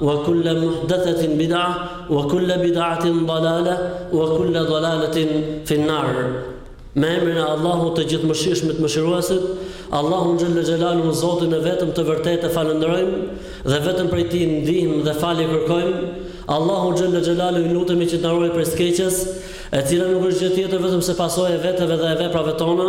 Wa kulla muhdathatin bid'ah wa kulla bid'atin dalala wa kulla dalalatin fin nar. Me emrin e Allahut të Gjithëmëshirshmit Mëshiruesit, Allahun xhalla xhelalu Zotin e vetëm të vërtetë e falënderojmë dhe vetëm prej tij ndihmë dhe falje kërkojmë. Allahun xhalla xhelalu i lutemi që të na ruajë prej së keqes, e cila nuk është gjë tjetër vetëm se pasojë e veteve dhe e veprave tona.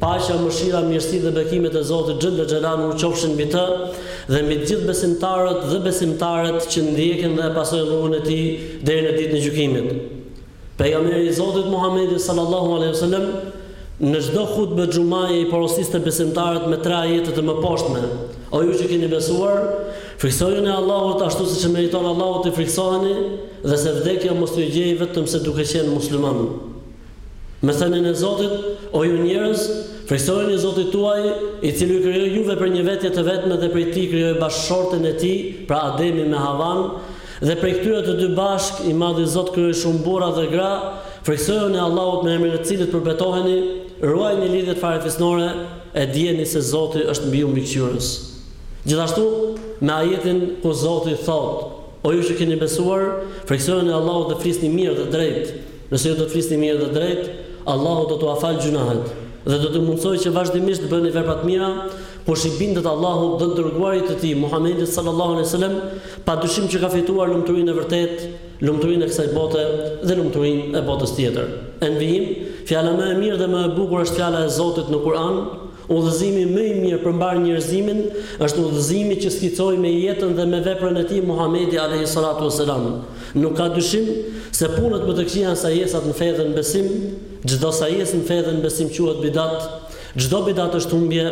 Paqja, mëshira, mirësitë dhe bekimet e Zotit xhelle xhelaluhu qofshin mbi të dhe mbi të gjithë besimtarët dhe besimtaret që ndjekin dhe e pasojnë rrugën e tij deri në ditën e gjykimit. Pejgamberi i Zotit Muhammedi sallallahu alejhi ve sellem në çdo hutbe xhumaje i porosiste besimtarët me tre ajete të mëposhtme, O ju që keni besuar, frikësojuni Allahut ashtu siç e meriton Allahu të frikësoheni dhe se vdekja mos ju gjejë vetëm se duke qenë muslimanë. Me thënien e Zotit, O ju njerëz, frikësojuni Zotit tuaj, i cili ju krijoi juve prej një vetje të vetme dhe prej tij krijoi bashkëshorten e tij, pra Ademin me Havanë, dhe prej këtyre të dy bashkë, i Madhi Zot krijoi shumë burra dhe gra, frikësojuni Allahut me emrin e të Cilit përbetoheni, ruajini lidhjet farefisnore, e dijeni se Zoti është mbi ju Mbikëqyrës. Gjithashtu, me ajetin ku Zoti thotë, O ju që keni besuar, frikësojuni Allahut dhe flisni mirë dhe drejtë. Nëse ju do të flisni mirë dhe drejtë, Allahu do t'ua falë gjynahet dhe do t'ju mundësojë që vazhdimisht të bëni vepra të mira, kush i bindet Allahut dhe të Dërguarit të Tij, Muhammedit sallallahu alejhi ve selem, padyshim që ka fituar lumturinë e vërtetë, lumturinë e kësaj bote dhe lumturinë e botës tjetër. E në vijim, fjala më e mirë dhe më e bukur është fjala e Zotit në Kur'an, Udhëzimi më i mirë për mbarë njerëzimin është udhëzimi që skicoi me jetën dhe me veprën e tij Muhamedi alejhi salatu ue selam. Nuk ka dyshim se punët më të këqija janë sajesat në fe dhe në besim, çdo sajesë në fe dhe në besim quhet bidat, çdo bidat është humbje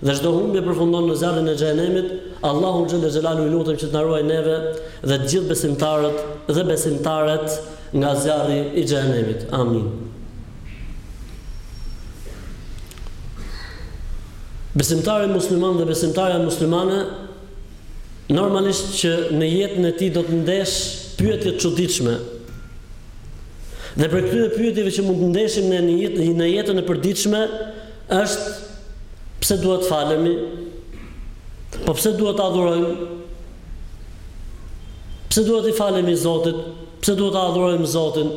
dhe çdo humbje përfundon në zjarrin e xhehenemit, Allahun xhelle xhelalu i lutemi që të na ruajë neve dhe të gjithë besimtarët dhe besimtaret nga zjarri i xhehenemit. Amin. Besimtari musliman dhe besimtarja muslimane normalisht që në jetën e tij do të ndeshë pyetje të çuditshme. Dhe prej këtyre pyetjeve që mund të ndeshim në jetën në jetën e përditshme është pse duhet të falemi? Po pse duhet të adhurojmë? Pse duhet t'i falemi Zotit? Pse duhet ta adhurojmë Zotin?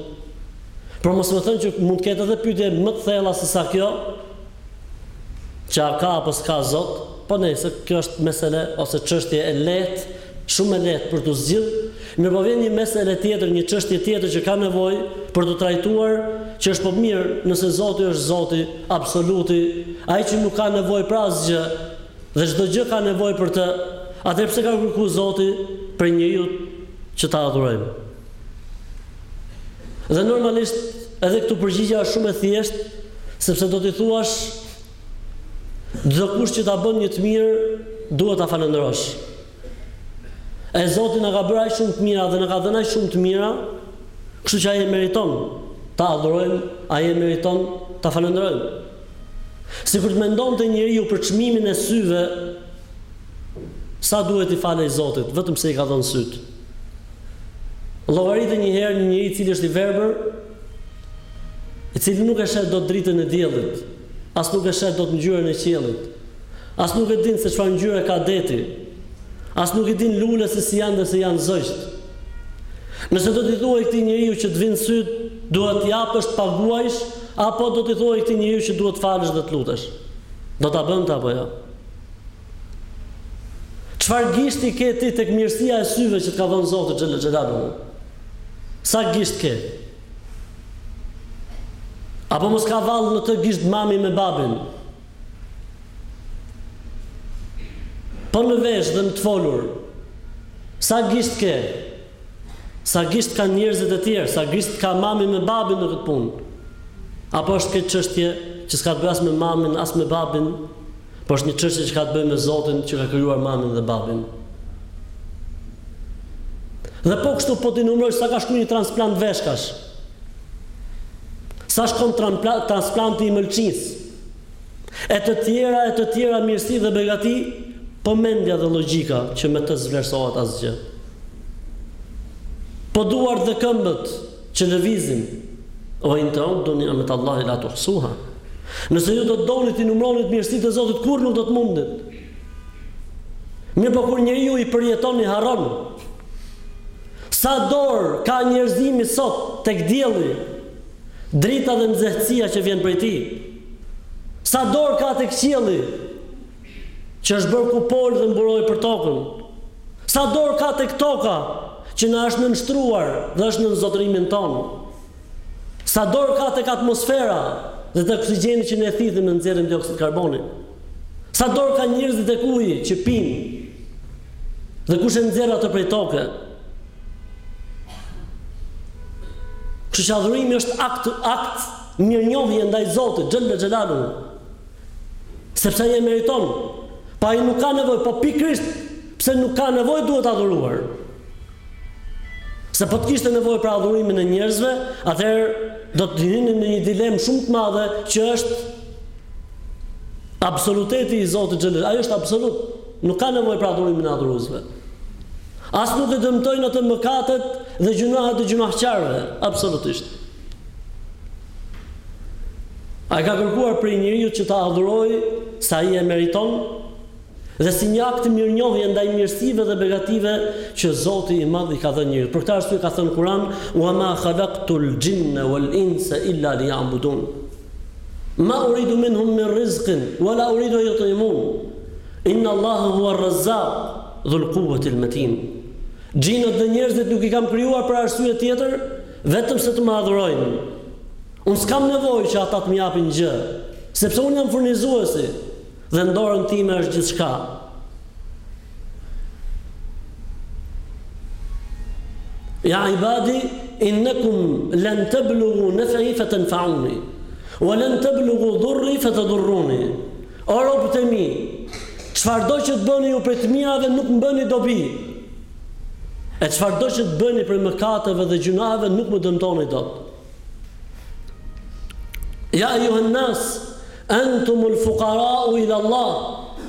Por me thënë që mund të ketë edhe pyetje më të thella se sa kjo, që a ka apo s'ka Zot, po nejse, kjo është mesele ose çështje e lehtë, shumë e lehtë për t'u zgjidh, mirëpo vjen një mesele tjetër, një çështje tjetër që ka nevojë për t'u trajtuar, që është po mirë, nëse Zoti është Zoti, absoluti, ai që nuk ka nevojë për asgjë dhe çdo gjë ka nevojë për të, atëherë pse ka kërkuar Zoti prej njeriut që ta adhurojmë? Dhe normalisht edhe këtu përgjigja është shumë e thjeshtë, sepse do t'i thuash çdokush që ta bën një të mirë, duhet ta falënderosh. E Zoti na ka bërë aq shumë të mira dhe na ka dhënë aq shumë të mira, kështu që ai e meriton ta adhurojmë, ai e meriton ta falënderojmë. Sikur të mendonte njeriu për çmimin e syve, sa duhet t'i falej Zotit, vetëm se i ka dhënë sytë. Llogarite njëherë një njeri i cili është i verbër, i cili nuk e sheh dot dritën e diellit, as nuk e sheh dot ngjyrën e qiellit, as nuk e din se çfarë ngjyre ka deti, as nuk e din lulet se si janë dhe si janë zogjtë. Nëse do t'i thuhej këtij njeriu që të vinë sytë, duhet të japësh të paguajsh, apo do t'i thuhej këtij njeriu që duhet të falesh dhe të lutesh. Do ta bënte apo jo? Çfarë gishti ke ti tek mirësia e syve që të ka dhënë Zoti xhel-le xhelaluhu? Sa gisht ke? Apo mos ka vallë në të gisht mami me babin? Po në vesh dhe në të folur. Sa gisht ke? Sa gisht ka njerëzit e tjerë? Sa gisht ka mami me babin në këtë punë? Apo është kjo çështje që s'ka të bëjë as me mamin, as me babin? Por është një çështje që ka të bëjë me Zotin që ka krijuar mamin dhe babin. Dhe po kështu po t'i numërosh sa ka shku një transplant veshkash. Sa shkon transplanti i mëlçisë. E të tjera e të tjera mirësi dhe begati, po mendja dhe logjika që me të s'vlerësohet asgjë. Po duart dhe këmbët Që lëvizim, ue in ta'uddu ni'mata Allahi la tuhsuha. Nëse ju do të doni t'i numëroni mirësitë e Zotit, kurrë nuk do të mundni. Mirëpo kur njeriu i përjeton i harron. Sa dorë ka njerëzimi sot tek dielli, drita dhe nxehtësia që vjen prej tij. Sa dorë ka tek qielli, që është bërë kupolë dhe mburojë për tokën. Sa dorë ka tek toka që na është nënshtruar dhe është nën zotërimin tonë. Sa dorë ka tek atmosfera dhe tek oksigjeni që ne thithim dhe nxjerrim dioksid karboni. Sa dorë ka njerëzit tek uji që pinë dhe kush e nxjerr atë prej toke. Kështu që adhurimi është akt akt mirënjohje ndaj Zotit, xhele xhelaluhu. Sepse ai e meriton. Po ai nuk ka nevojë, po pikërisht pse nuk ka nevojë duhet adhuruar. Se po të kishte nevojë për adhurimin e njerëzve, atëherë do të hynim në një dilemë shumë të madhe që është absoluteti i Zotit xhelal. Ai është absolut, nuk ka nevojë për adhurimin e adhuruesve. As nuk e dëmtojnë atë mëkatet dhe gjynahet e gjynahqarëve, absolutisht. Ai ka kërkuar prej njeriut që ta adhurojë se ai e meriton dhe si një akt mirënjohje ndaj mirësive dhe begative që Zoti i Madh i ka dhënë njeriut. Për këtë arsye ka thënë Kur'ani: "Wa ma khalaqtul jinna wal insa illa liya'budun. Ma uridu minhum min rizqin wa la uridu an yut'imun. Inna Allaha huwa ar-razzaq dhul quwwati al-matin." Xhinët dhe njerëzit nuk i kam krijuar për arsye tjetër, Vetëm se të më adhurojnë. Unë s'kam nevojë që ata të më japin gjë, sepse unë jam furnizuesi dhe në dorën time është gjithçka. Ja ibadi innakum lan tablughu naf'i fatanfa'uni wa lan tablughu dhurri fatadurruni. O robët e mi, çfarëdo që të bëni ju prej të mirave nuk më bëni dobi. E çfarëdo që të bëni prej mëkateve dhe gjynaheve nuk më dëmtoni dot. Ja ayuhan nas, antumul fuqara'u ila Allah,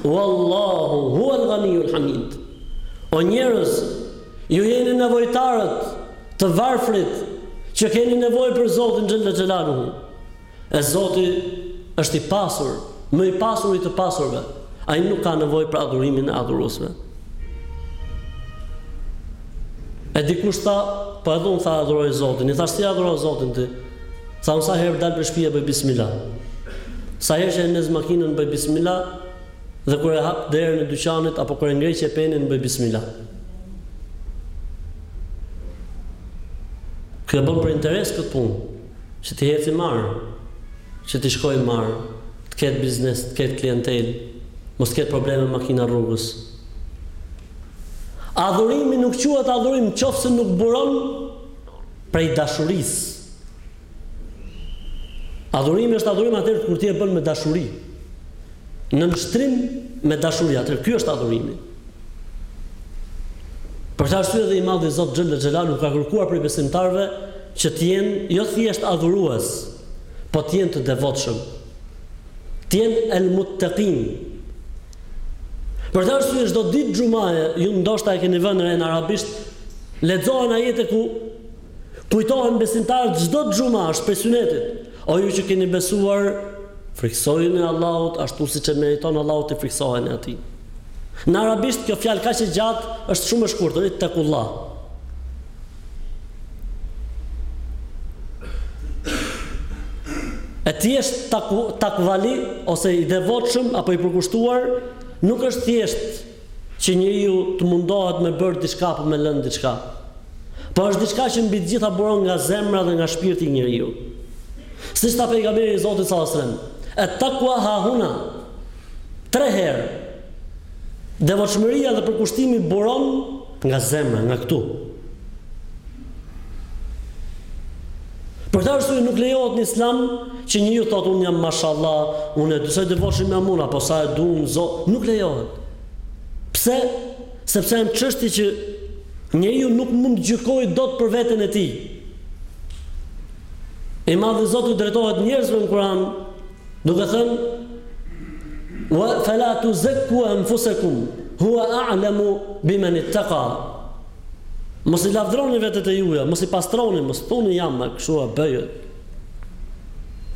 wallahu huwal ghaniyul hamid. O njerëz, ju jeni nevojtarët, të varfrit, që keni nevojë për Zotin xhalla xhelaluhu. E Zoti është i pasur, më i pasuri i të pasurve. Ai nuk ka nevojë për adhurimin e adhuruesve. E dikush tha, po edhe unë tha adhuroj Zotin. I thashë ti adhuron Zotin ti. Tha unë sa herë dal prej shpije bëj bismillah. Sa herë që e ndez makinën bëj bismillah dhe kur e hap derën e dyqanit apo kur e ngre qepenin bëj bismillah. Këtë e bën për interes këtë punë. Që t'i eci mbarë, që t'i shkojë mbarë, të ketë biznes, të ketë klientelë, mos të ketë probleme makina rrugës. Adhurimi nuk quhet adhurim qoftë se nuk buron prej dashurisë. Adhurimi është adhurim atëherë kur ti e bën me dashuri. Nënshtrim me dashuri atëherë ky është adhurimi. Për këtë arsye edhe i madhi Zot xhelle xhelaluhu ka kërkuar prej besimtarëve që të jenë jo thjesht adhurues, po të jenë të devotshëm. Të jenë el muttaqin. Për këtë arsye çdo ditë xhumaje, ju ndoshta e keni vënë re në arabisht, lexohen ajete ku kujtohen besimtarët çdo xhuma, është prej synetit. O ju që keni besuar, frikësojuni Allahut ashtu siç e meriton Allahu t'i frikësoheni atij. Në arabisht kjo fjalë kaq e gjatë është shumë e shkurtër, ittaqullah. E thjesht takvali ose i devotshëm apo i përkushtuar nuk është thjesht Që njeriu të mundohet me bërë diçka apo me lënë diçka. Por është diçka që mbi të gjitha buron nga zemra dhe nga shpirti i njeriut. Siç tha pejgamberi i Zotit sallallahu alajhi wasallam, "At-taqwa hahuna." Tre herë. Devotshmëria dhe përkushtimi buron nga zemra, nga këtu. Për këtë arsye nuk lejohet në Islam që njeriu të thotë unë jam mashallah, unë e di sa i devotshëm jam unë apo sa e du unë Zotin, nuk lejohet. Pse? Sepse janë çështje që njeriu nuk mund t'i gjykojë dot për veten e tij. I madhi Zot iu drejtohet njerëzve në Kur'an, duke thënë: "Fala tuzakku anfusakum huwa a'lamu biman ittaqa." Mos i lavdroni vetet e juja, mos i pastroni, mos thoni jam kështu apo ashtu.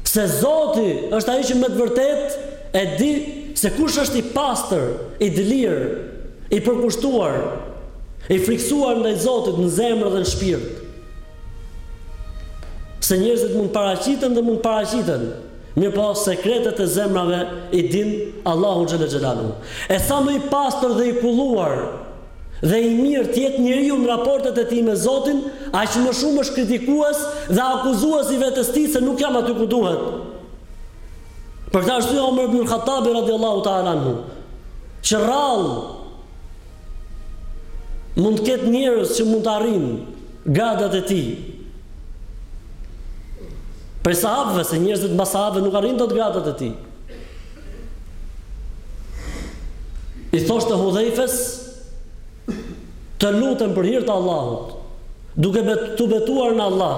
Se Zoti është ai që me të vërtet e di se kush është i pastër, i dëlir, i përkushtuar, i friksuar ndaj Zotit në zemrë dhe në shpirt. Se njerëzit mund paraqiten dhe mund paraqiten, mirëpo sekretet e zemrave i din Allahu xhelle xhelaluhu. E sa më i pastër dhe i kulluar, Dhe i mirë të jetë njeriu në raportet e tij me Zotin, aq më shumë është kritikues dhe akuzues i vetes së tij se nuk jam aty ku duhet. Për këtë arsye Omer ibn al-Khattabi radiallahu ta'ala anhu, që rrallë mund të ketë njerëz që mund të arrijnë gradat e tij. Prej sahabëve se njerëzit mbas sahabëve nuk arrijnë dot gradat e tij. I thoshte Hudhejfes, të lutem për hir të Allahut, duke të betuar në Allah,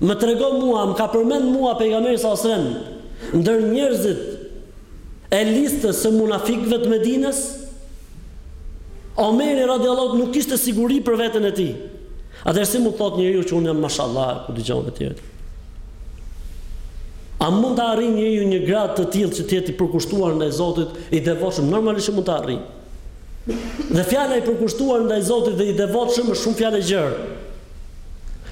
më trego mua, më ka përmend mua pejgamberi salallahu alejhi ve selem, ndër njerëzit e listës së munafikëve të Medinës, Omeri radijallahu nuk kishte siguri për veten e tij. Atëherë si mund të thotë njeriu që unë jam mashallah, ku dëgjon etj. etj. A mund ta arrijë njeriu një gradë të tillë që të jetë i përkushtuar ndaj Zotit, i devotshëm? Normalisht mund ta arrijë. Dhe fjala i përkushtuar ndaj Zotit dhe i devotshëm është shumë fjalë e gjerë.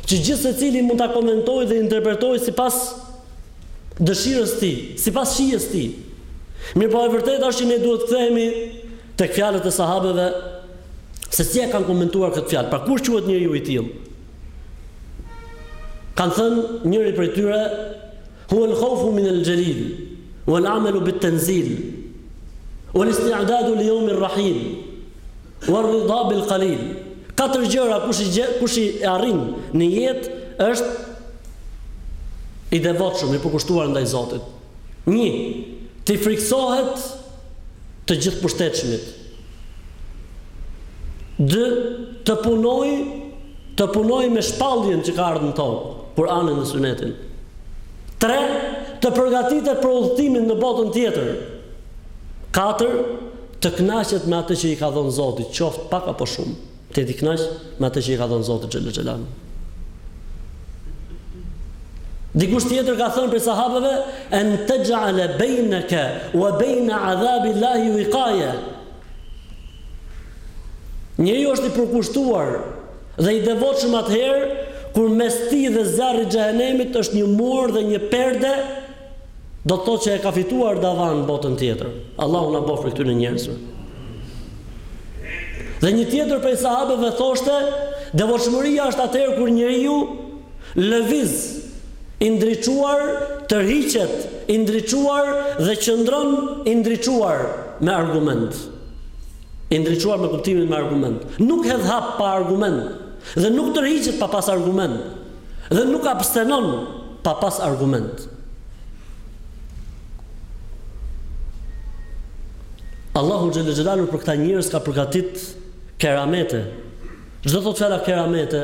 Që gjithsecili mund ta komentojë dhe interpretojë sipas dëshirës së tij, sipas shijes së tij. Mirëpo e vërteta është që ne duhet të kthehemi tek fjalët e sahabëve se si e kanë komentuar këtë fjalë. Pra kur quhet njeriu i tillë? Kanë thënë njëri prej tyre, "Huwa al-khawfu min al-jalil wal-amalu bit-tanzil wal-isti'dadu li yawm ar-rahil." War-ridha bil-qalil, Katër gjëra kush i, kush i arrin në jetë është i devotshëm, i përkushtuar ndaj Zotit. Një, T'i frikësohet të gjithëpushtetshmit. Dy, Të punojë, të punojë me shpalljen që ka ardhur në tokë, Kur'anin dhe Sunetin. Tre, Të përgatitet për udhëtimin në botën tjetër. Katër, Të kënaqet me atë që i ka dhënë Zoti, qoftë pak apo shumë. Të jetë i kënaq me atë që i ka dhënë Zoti xhele xhelaluhu. Dikush tjetër ka thënë prej sahabëve, "En taj'al bainaka wa baina 'adhabi Allahi wiqaya." Njeriu është i përkushtuar dhe i devotshëm atëherë kur mes tij dhe zjarrit të xhehenemit është një mur dhe një perde Do të thotë që e ka fituar davan në botën tjetër. Allahu na bëftë prej këtyre njerëzve. Dhe një tjetër prej sahabëve thoshte, devotshmëria është atëherë kur njeriu lëviz i ndriçuar, tërhiqet i ndriçuar dhe qëndron i ndriçuar me argument. I ndriçuar me kuptimin me argument. Nuk hedh hap pa argument dhe nuk tërhiqet pa pas argument. Dhe nuk abstenon pa pas argument. Allahu xhele xhelaluhu për këta njerëz ka përgatit keramete. Ç'do thotë fjala keramete,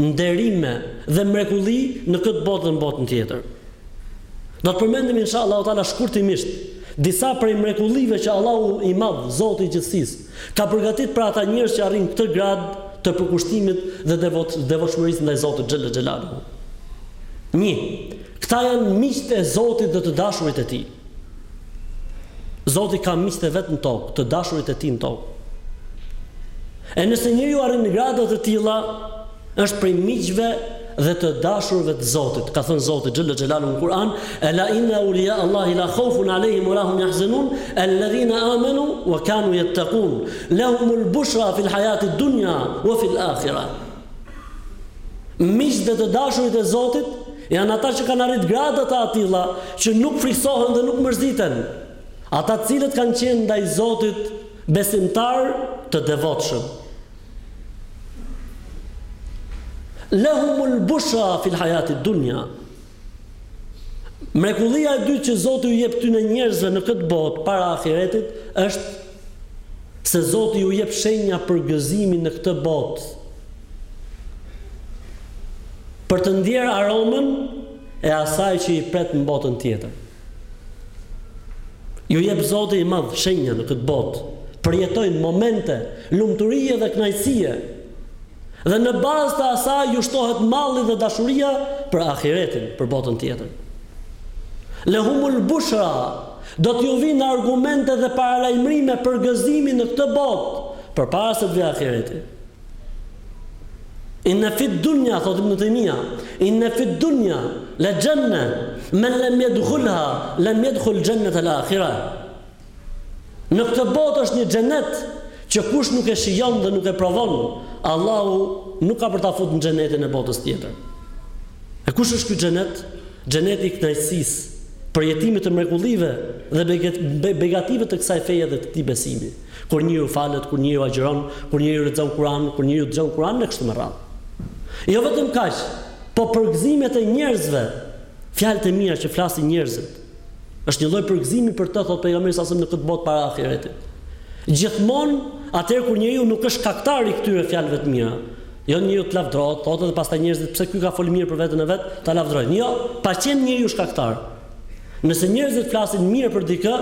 nderime dhe mrekulli në këtë botë dhe në botën tjetër. Do të përmendim inshallah taala shkurtimisht disa prej mrekullive që Allahu i madh, Zoti i gjithësisë, Ka përgatit për ata njerëz që arrijnë këtë grad të përkushtimit dhe devotshmërisë ndaj Zotit xhelle xhelaluhu. Një, këta janë miqtë e Zotit dhe të dashurit e Tij. Zoti ka miqtë e vet në tokë, të dashurit e Tij në tokë. E nëse njeriu arrin në grada të tilla, Është prej miqve dhe të dashurve të Zotit. Ka thënë Zoti xhelle xhelaluhu në Kur'an, "Ela inna awliya Allahi la khawfun alehim wa la hum yahzanun, alladhina amanu wa kanu yattaqun, lahumul bushra fil hayatid dunya wa fil akhirah." Miqtë dhe të dashurit e Zotit janë ata që kanë arrit grada të atilla që nuk frikësohen dhe nuk mërziten. Ata të cilët kanë qenë ndaj Zotit besimtar të devotshëm. Lahumul bushra fil hayati dunya. Mrekullia e dytë që Zoti u jep atyne njerëzve në këtë botë para ahiretit është se Zoti u jep shenja përgëzimi në këtë botë. Për të ndjerë aromën e asaj që i pret në botën tjetër. Ju jep Zoti i Madh shenja në këtë botë, përjetojnë momente lumturie dhe kënaqësie dhe në bazë të asaj ju shtohet malli dhe dashuria për ahiretin, për botën tjetër. Lehumul bushra, do t'ju vinë argumente dhe paralajmërime përgëzimi në këtë botë, përpara se të vijë ahireti. Inna fid dunja, thotë Ibn Taymija, inna fid dunja la janna, men lam yadkhulha lam yadkhul jannat al akhirah. Në këtë botë është një xhenet që kush nuk e shijon dhe nuk e provon, Allahu nuk ka për ta fut në xhenetin e botës tjetër. E kush është ky xhenet? Xheneti i kënaqësisë, përjetimit të mrekullive dhe begative të kësaj feje dhe të këtij besimi. Kur njeriu falet, kur njeriu agjëron, kur njeriu lexon Kuran, kur njeriu dëgjon Kuran e kështu me radhë. Jo vetëm kaq, po përgëzimet e njerëzve, fjalët e mira që flasin njerëzit, është një lloj përgëzimi për të, thotë pejgamberi sallallahu alajhi wasallam në këtë botë para ahiretit. Gjithmonë atëherë kur njeriu nuk është shkaktar i këtyre fjalëve të mira, jo njeriu të lavdrohet, thotë edhe pastaj njerëzit pse ky ka folë mirë për veten e vet, ta lavdrojnë. Jo, pa qenë njeriu shkaktar. Nëse njerëzit flasin mirë për dikë,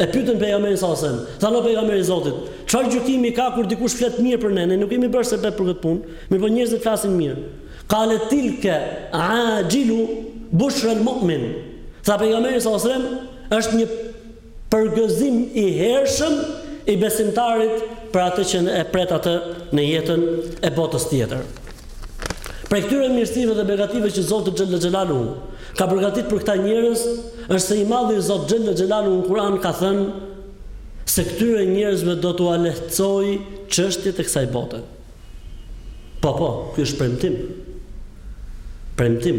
e pyetën pejgamberin sallallahu alajhi wasallam, thanë o pejgamber i Zotit, çfarë gjykimi ka kur dikush flet mirë për ne? Ne nuk jemi bërë sebep për këtë punë, mirëpo njerëzit flasin mirë. Qale tilke ajilu bushra al-mu'min. Tha pejgamberi sallallahu alajhi wasallam, është një Përgëzim i hershëm i besimtarit për atë që e pret atë në jetën e botës tjetër. Prej këtyre mirësive dhe begative që Zoti xhelle xhelaluhu ka përgatitur për këta njerëz, është se i madhi Zot xhelle xhelaluhu në Kur'an ka thënë se këtyre njerëzve do t'ua lehtësojë çështjet e kësaj bote. Po po, ky është premtim. Premtim.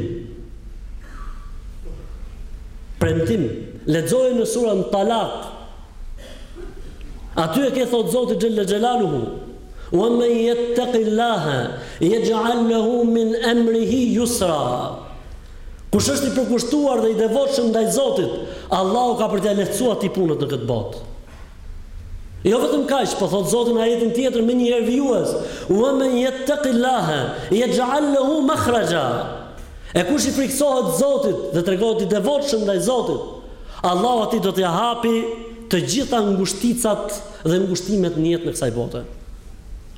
Premtim. Lexoje në surën Talak. Aty e ke thot Zoti xhella xhelaluhu. Wa man yattaqillaha yaj'al lahu min amrihi yusra. Kush është i përkushtuar dhe i devotshëm ndaj Zotit, Allahu ka për t'ia lehtësuar atij punët në këtë botë. Jo vetëm kaq, po thotë Zoti në ajetin tjetër menjëherë vijues, "Wa men yattaqillaha yaj'al lahu makhraja." E kush i frikësohet Zotit dhe tregohet i devotshëm ndaj Zotit, Allahu atij do t'ia hapi të gjitha ngushticat dhe ngushtimet në jetën e kësaj bote.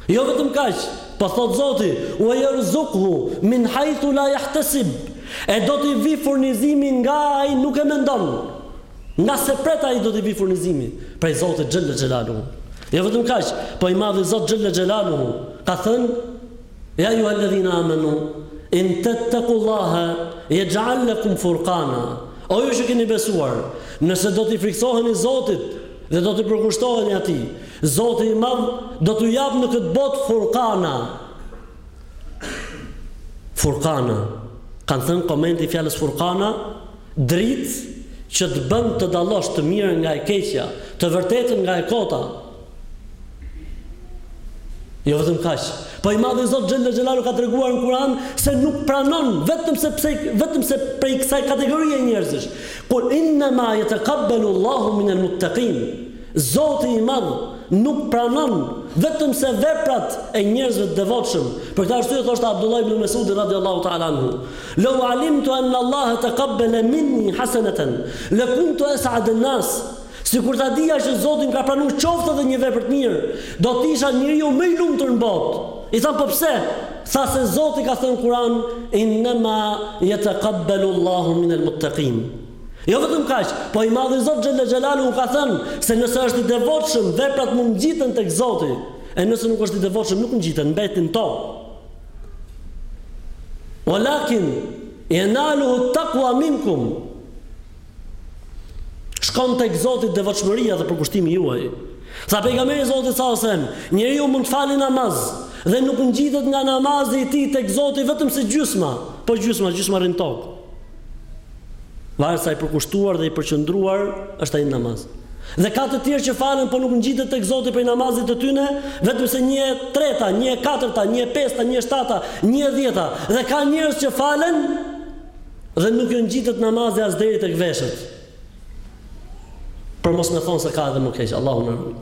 Jo vetëm kaq, po thotë Zoti, "Wa yarzuqhu min haythu la yahtasib." E do t'i vijë furnizimi nga ai nuk e mendon. Nga s'e pret ai do t'i vijë furnizimi prej Zotit xhelle xhelaluhu. Jo vetëm kaq, po i madhi Zot xhelle xhelaluhu ka thënë Ya ayyuha alladhina amanu in tattaqullaha yaj'al lakum furqana. O ju që keni besuar, nëse do t'i frikësoheni Zotit dhe do t'i përkushtoheni atij, Zoti i Madh do t'u japë në këtë botë furqana. Furqana. Kanë thënë komenti i fjalës furqana Dritë që të bën të dallosh të mirën nga e keqja, të vërtetën nga e kota. Jo vetëm kaq, po i madhi Zot Xhella Xhelalu ka treguar në Kur'an se nuk pranon vetëm se vetëm se prej kësaj kategorie njerëzish. Kul inna ma yataqabbalu Allahu min al-muttaqin. Zoti i Madh nuk pranon vetëm se veprat e njerëzve të devotshëm. Për këtë arsye thoshte Abdullah ibn Mes'udi radiallahu ta'ala anhu, Law 'alimtu anna Allahe taqabbala minni hasanatan, lakuntu es'ad en-nas, Sikur ta dija që Zoti më ka pranuar qoftë edhe një vepër të mirë, do të isha njeriu më i lumtur në botë. I thanë, Po pse? Tha se Zoti ka thënë në Kur'an, Innema yataqabbalu Allahu minel-muttaqin. Jo vetëm kaq, po i Madhi Zot xhelle xhelaluhu ka thënë se nëse është i devotshëm, veprat mund ngjiten tek Zoti, e nëse nuk është i devotshëm nuk ngjiten, mbetin tokë. Walakin yanaluhu taqwa minkum. Shkon tek Zoti devotshmëria dhe përkushtimi juaj. Tha pejgamberi i Zotit s.a.v.s. njeriu mund të falë namaz dhe nuk ngjitet nga namazi i tij tek Zoti vetëm se gjysma, po gjysma, gjysma rrin tokë. Varet sa i përkushtuar dhe i përqëndruar është ai në namaz. Dhe ka të tjerë që falen por nuk ngjitet tek Zoti prej namazit të tyne, vetëm se një e treta, një e katërta, një e pesta, një e shtata, një e dhjeta. Dhe ka njerëz që falen dhe nuk ju ngjitet namazi as deri tek veshët. Për mos me thonë se ka edhe më keq, Allahu na ruaj.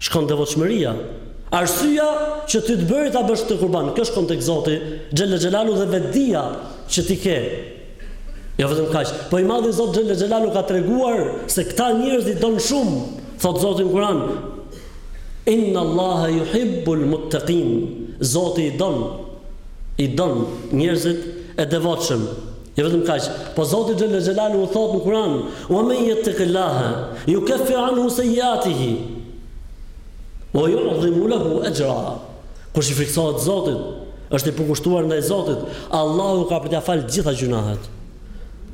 Shkon devotshmëria. Arsyeja që ty të bëri ta bësh këtë kurban, kjo shkon tek Zoti xhelle xhelalu dhe vetëdija që ti ke. Jo vetëm kaq, po i madhi Zot xhelle xhelalu ka treguar se këta njerëz i don shumë, thotë Zoti në Kur'an, Inna Allaha yuhibbul muttaqin. Zoti i don i don njerëzit e devotshëm. Jo vetëm kaq, po Zoti xhelle xhelaluhu thotë në Kur'an, "Wa men yattaqillaha yukaffir anhu sayyi'atihi wa yu'dhim lahu ajra." Kush i frikësohet Zotit, është i përkushtuar ndaj Zotit, Allahu ka për t'ia falë të gjitha gjynahet.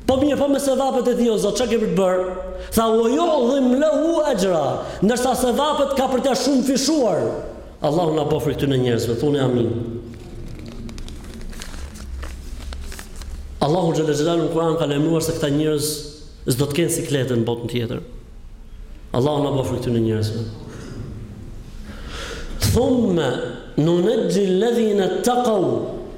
Po mirë, po me sevapet e tij o Zot, ça ke për të bërë? Tha, "Wa yu'dhim lahu ajra." Ndërsa sevapet ka për t'ia shumëfishuar. Allahu na bëftë prej këtyne njerëzve, thoni amin. Allahu xhelle xhelalu në Kur'an ka lajmëruar se këta njerëz s'do të kenë siklet në botën tjetër. Allahu na bëftë prej këtyne njerëzve. Thumma nunajji alladhina taqau,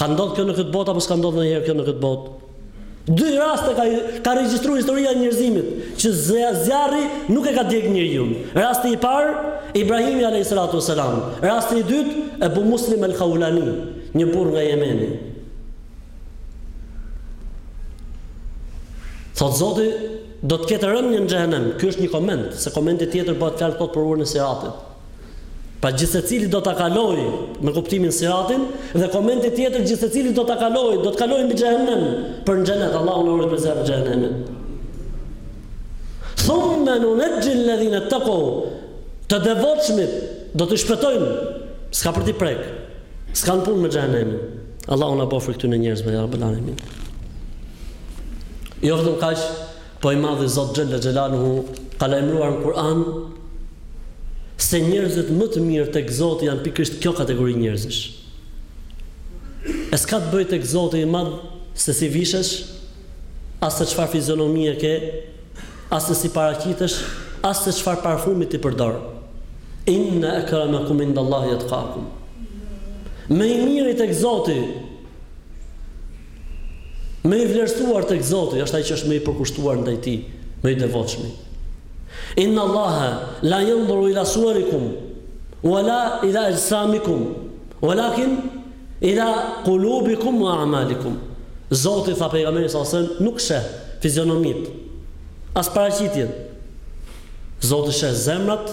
Ka ndodhë kjo në këtë botë apo s'ka ndodhë nanjëherë kjo në këtë botë? Dy raste ka, ka regjistru historia e njerëzimit, që zjarri nuk e ka djegë njeriun. Rasti i parë, Ibrahimi a.s. Rasti i dytë, Ebu Muslim el-Haulani, një burrë nga Jemeni. Thotë Zoti, do të ketë rënie në xhehenem. Ky është një koment, se komenti tjetër bëhet fjalë thotë për urën e siratit. Pra gjithsecili do ta kalojë me kuptimin siratin dhe komenti tjetër gjithsecili do ta kalojë, do të kalojë mbi xhehenem për në xhenet, Allahu na ruaj prej zjarrit të xhehenemit. Thumma nunajji alladhina taqau. Të devotshmit do t'i shpëtojmë. S'ka për t'i prek. S'kanë punë me xhehenemin. Allahu na bëftë prej këtyne njerëzve ja rabbal alamin. Jo vetëm kaq, Po i Madhi Zot Xhelle Xhelaluhu ka lajmëruar në Kur'an se njerëzit më të mirë tek Zoti janë pikërisht kjo kategori njerëzish. E s'ka të bëjë tek Zoti i Madh se si vishesh, as se çfarë fizionomie ke, as se si paraqitesh, as se çfarë parfumi ti përdor. Inna akramakum indallahi atqakum. Më i miri tek Zoti Më i vlerësuar tek Zoti është ai që është më i përkushtuar ndaj Tij, më i devotshmi. Inna Allaha la yanzuru ila suwarikum wala ila ajsamikum walakin ila qulubikum wa a'malikum. Zoti tha pejgamberi salasellem nuk sheh fizionomitë as paraqitjen. Zoti sheh zemrat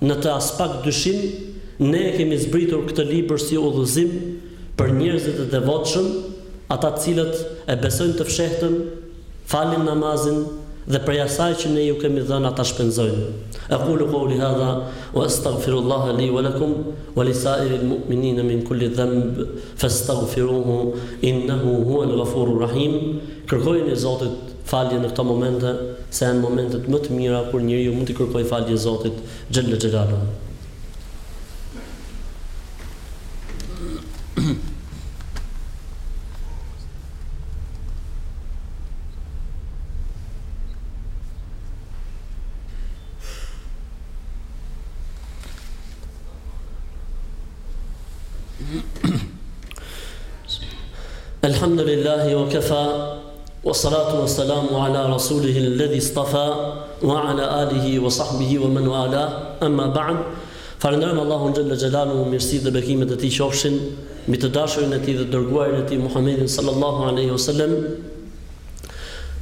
Në të aspak dyshim, ne e kemi zbritur këtë libër si udhëzim për njerëzit e devotshëm, ata të cilët e besojnë të fshehtën, falin namazin dhe prej asaj që ne iu kemi dhënë ata shpenzojnë. Aqulu qouli hadha wa astaghfirullaha li wa lakum wa li sa'iril mu'minina min kulli dhanb fastaghfiruhu innahu huwal ghafurur rahim, Kërkojeni Zotit Falje në këto momente se janë momentet më të mira kur njeriu mund t'i kërkojë falje Zotit xhelle xhelaluhu. Elhamdulillahi wa kefa. Wassalatu wassalamu ala Rasulihi alladhi istafa wa ala alihi wa sahbihi wa men wala, Amma ba'd, Falënderojmë Allahun xhelle xhelaluhu, mirësi dhe bekimet e Tij qofshin mbi të dashurin e Tij dhe të dërguarin e Tij Muhammedin sallallahu alejhi o sellem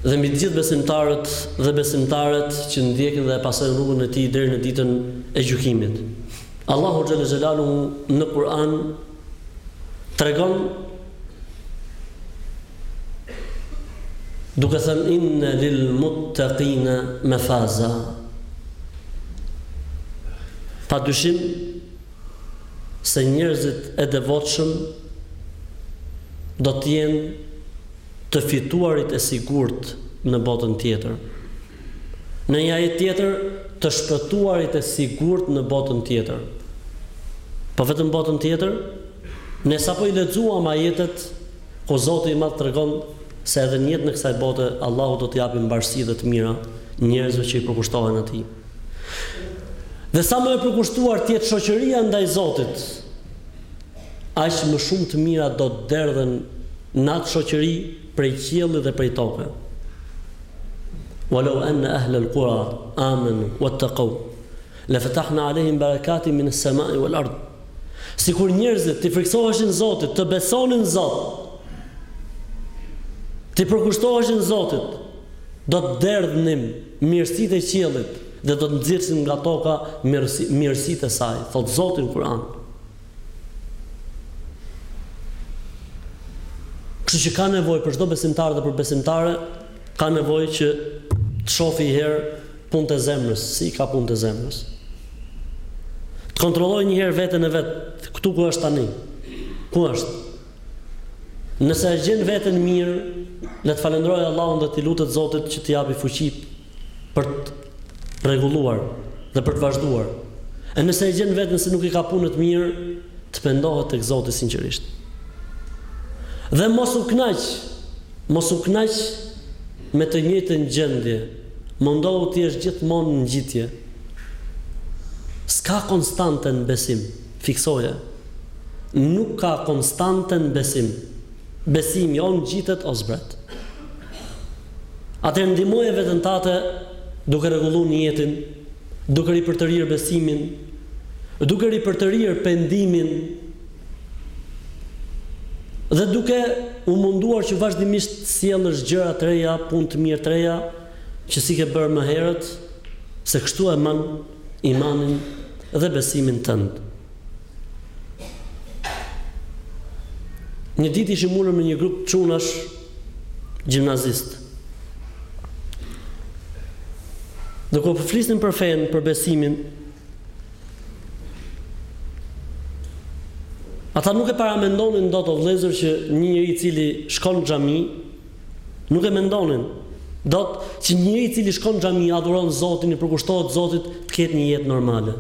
dhe mbi të gjithë besimtarët dhe besimtaret që ndjekin dhe pasojnë rrugën e Tij deri në ditën e gjykimit. Allahu xhelle xhelaluhu në Kur'an tregon duke thënë inna lil muttaqina mafaza pa dyshim se njerëzit e devotshëm do të jenë të fituarit e sigurt në botën tjetër. Në një ajet tjetër, të shpëtuarit e sigurt në botën tjetër. Po vetëm botën tjetër? Ne sapo i lexuam ajetet ku Zoti i Madh tregon se edhe në jetën e kësaj bote Allahu do t'i japë mbarësi dhe të mira njerëzve që i përkushtohen Atij. Dhe sa më e përkushtuar të jetë shoqëria ndaj Zotit, aq më shumë të mira do të derdhen në atë shoqëri prej qiellit dhe prej toke. Walau anna ahla al-qura amanu wattaqaw lafatahna alehim barakatim min as-samai wal-ard. Sikur njerëzit t'i frikësoheshin Zotit, të besonin Zot, t'i përkushtoheshin Zotit, do të derdhnim mirësitë e qiellit dhe do të nxirrsim nga toka mirësitë e saj, thotë Zoti në Kur'an. Kështu që ka nevojë për çdo besimtar dhe për besimtare, ka nevojë që të shofi një herë punët e zemrës, si i ka punët e zemrës. Të kontrolloj një herë veten e vet, këtu ku është tani, ku është. Nëse e gjen veten mirë, le të falënderojë Allahun dhe t'i lutet Zotit që të japi fuqi, për të rregulluar dhe për të vazhduar. E nëse e gjen veten se nuk i ka punët mirë, të pendohet tek Zoti sinqerisht. Dhe mos u kënaq, mos u kënaq me të njëjtën gjendje. Mundohu të jesh gjithmonë në ngjitje. S'ka konstante në besim, fiksoje. Nuk ka konstante në besim. Besimi o ngjitet o zbret. Atëherë ndihmoje veten tate duke rregullu nijetin, duke ripërtërirë besimin, duke ripërtërirë pendimin dhe duke u munduar që vazhdimisht të sjellësh gjëra të reja, punë të mirë të reja që s'i ke bërë më herët, se kështu e mban imanin dhe besimin tënd. Një ditë ishim ulur me një grup çunash, gjimnazistë. Dhe kur po flisnim për fenë, për besimin, ata nuk e paramendonin dot o vëllezër që një njeri i cili shkon në xhami, nuk e mendonin dot që një njeri i cili shkon në xhami, adhuron Zotin, i përkushtohet Zotit, të ketë një jetë normale.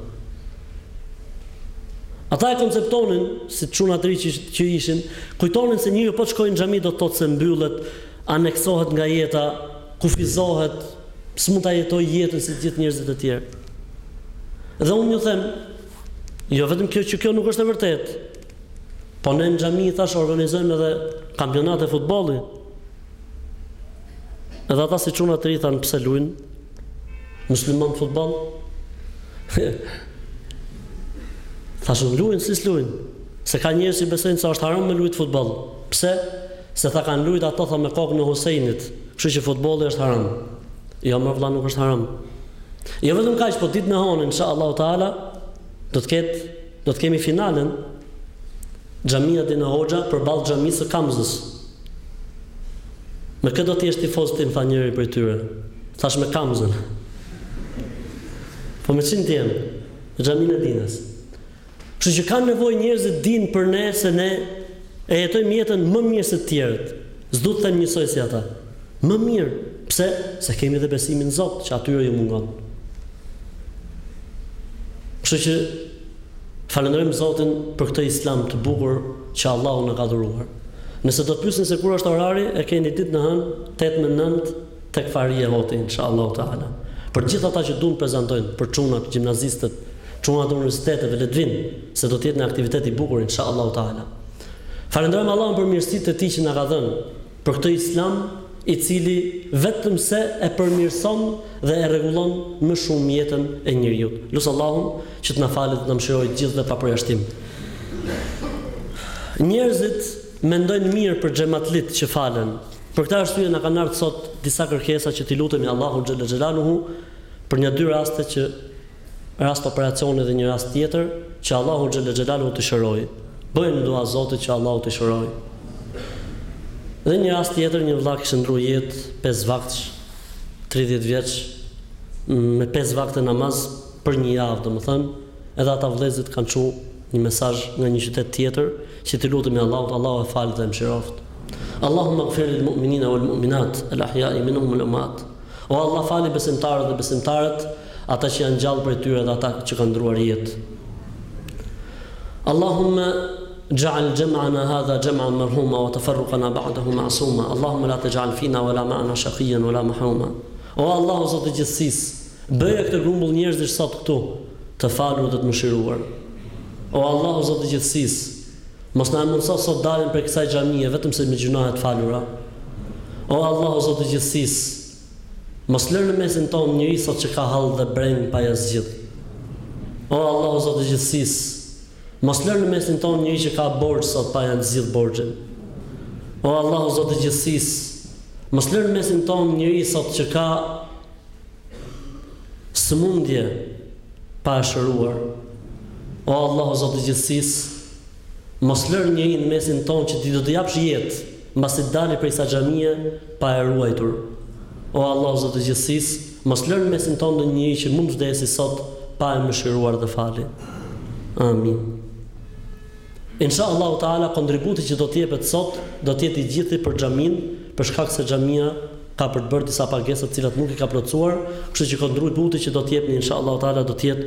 Ata e konceptonin, si çuna të ri që ishin, kujtonin se njeriu po shkoi në xhami do të thotë se mbyllet, aneksohet nga jeta, kufizohet, s'mund ta jetojë jetën si të gjithë njerëzit e tjerë. Dhe unë u them, jo vetëm kjo që kjo nuk është e vërtetë, po ne në xhami i thashë organizojmë edhe kampionate futbolli, Edhe ata si çuna të ri thanë pse lujnë muslimant futboll? Thashë lujnë si s'lujnë, se ka njerëz që besojnë se është haram me lujt futboll. Pse? Se tha kanë lujt ato tha me kokën e Husejnit, kështu që futbolli është haram. Jo mor vëlla nuk është haram. Jo vetëm kaq, po ditën e hënë inshallahu teala do të ketë do të kemi finalen Xhamia Dine Hoxha përballë Xhamisë së Kamzës. Me kë do të jesh tifoz ti më tha njëri prej tyre. Thashë me Kamzën. Po me çin të jem? Me Xhaminë e Dines. Kështu që kanë nevojë njerëzit të dinë për ne se ne e jetojmë jetën më mirë se të tjerët. S'du të them njësoj si ata. Më mirë, pse? Se kemi dhe besimin në Zot, që atyre ju mungon. Kështu që Falënderojmë Zotin për këtë Islam të bukur që Allahu na ka dhuruar. Nëse do pyesni se kur është orari, e keni ditë në hënë, tetë me nëntë tek Fahrie Hoti, insha Allahu Teala. Për të gjithë ata që duan prezantojnë, për çunat, gjimnazistët, çunat e universiteteve, le të vinë, se do të jetë një aktivitet i bukur, insha Allahu Teala. Falënderojmë Allahun për mirësitë e Tij që na ka dhënë. Për këtë Islam i cili vetëm se e përmirëson dhe e rregullon më shumë jetën e njeriut. Lus Allahun që të na falë, të na mëshirojë të gjithëve pa përjashtim. Njerëzit mendojnë mirë për xhematlit që falen. Për këtë arsye na kanë ardhur sot disa kërkesa që t'i lutemi Allahut xhelle xhelaluhu për nja dy raste që rast operacioni dhe një rast tjetër që Allahu xhelle xhelaluhu t'i shërojë bëjmë dua Zotit që Allahu t'i shërojë dhe një rast tjetër një vëlla kish ndru jetë pesë vaktsh tridhjetë vjeç me pesë vakte namaz për një javë domethënë edhe ata vëllezërit kanë çu një mesazh nga një qytet tjetër që t'i lutemi Allahut Allahu e falë dhe e mëshiroftë Allahumma ighfir lil mu'minina wal mu'minat al ahya'i minhum wal amwat o Allah fali besimtarët dhe besimtaret Ata që janë gjallë prej tyre dhe ata që kanë ndruar jetë. Allahumme Ja'al jam'ana hadha jam'an marhuma wa tafarruqana ba'dahu ma'suma. Allahumme la taj'al fina wa la ma'ana shaqiyyan wa la mahruma. O Allah o Zot i gjithësisë, bëja këtë grumbull njerëzish sot këtu të falur dhe të mëshiruar. O Allah o Zot i gjithësisë, mos na e mundëso sot daljen prej kësaj xhamie vetëm se me gjynahe të falura. O Allah o Zot i gjithësisë, Mos lër në mesin tonë njeri sot që ka hall dhe brengë pa ja zgjidh. O Allah o Zot i gjithësisë, mos lër në mesin tonë njeri që ka borxh sot pa ja zgjidh borxhin. O Allah o Zot i gjithësisë, mos lër në mesin tonë njeri sot që ka sëmundje pa e shëruar. O Allah o Zot i gjithësisë, Mos lër njeri në mesin tonë që Ti do t'i japsh jetë mbasi të dali prej ksaj xhamie pa e ruajtur. O Allah Zot i gjithësisë, mos lër në mesin tonë ndonjë njeri që mund të vdesi sot pa e mëshiruar dhe fali. Amin. Insha Allahu Teala kontributi që do të jepet sot do të jetë i gjithi për xhaminë, për shkak se xhamia ka për të bërë disa pagesa të cilat nuk i ka plotësuar, kështu që kontributi që do të jepni insha Allahu Teala do të jetë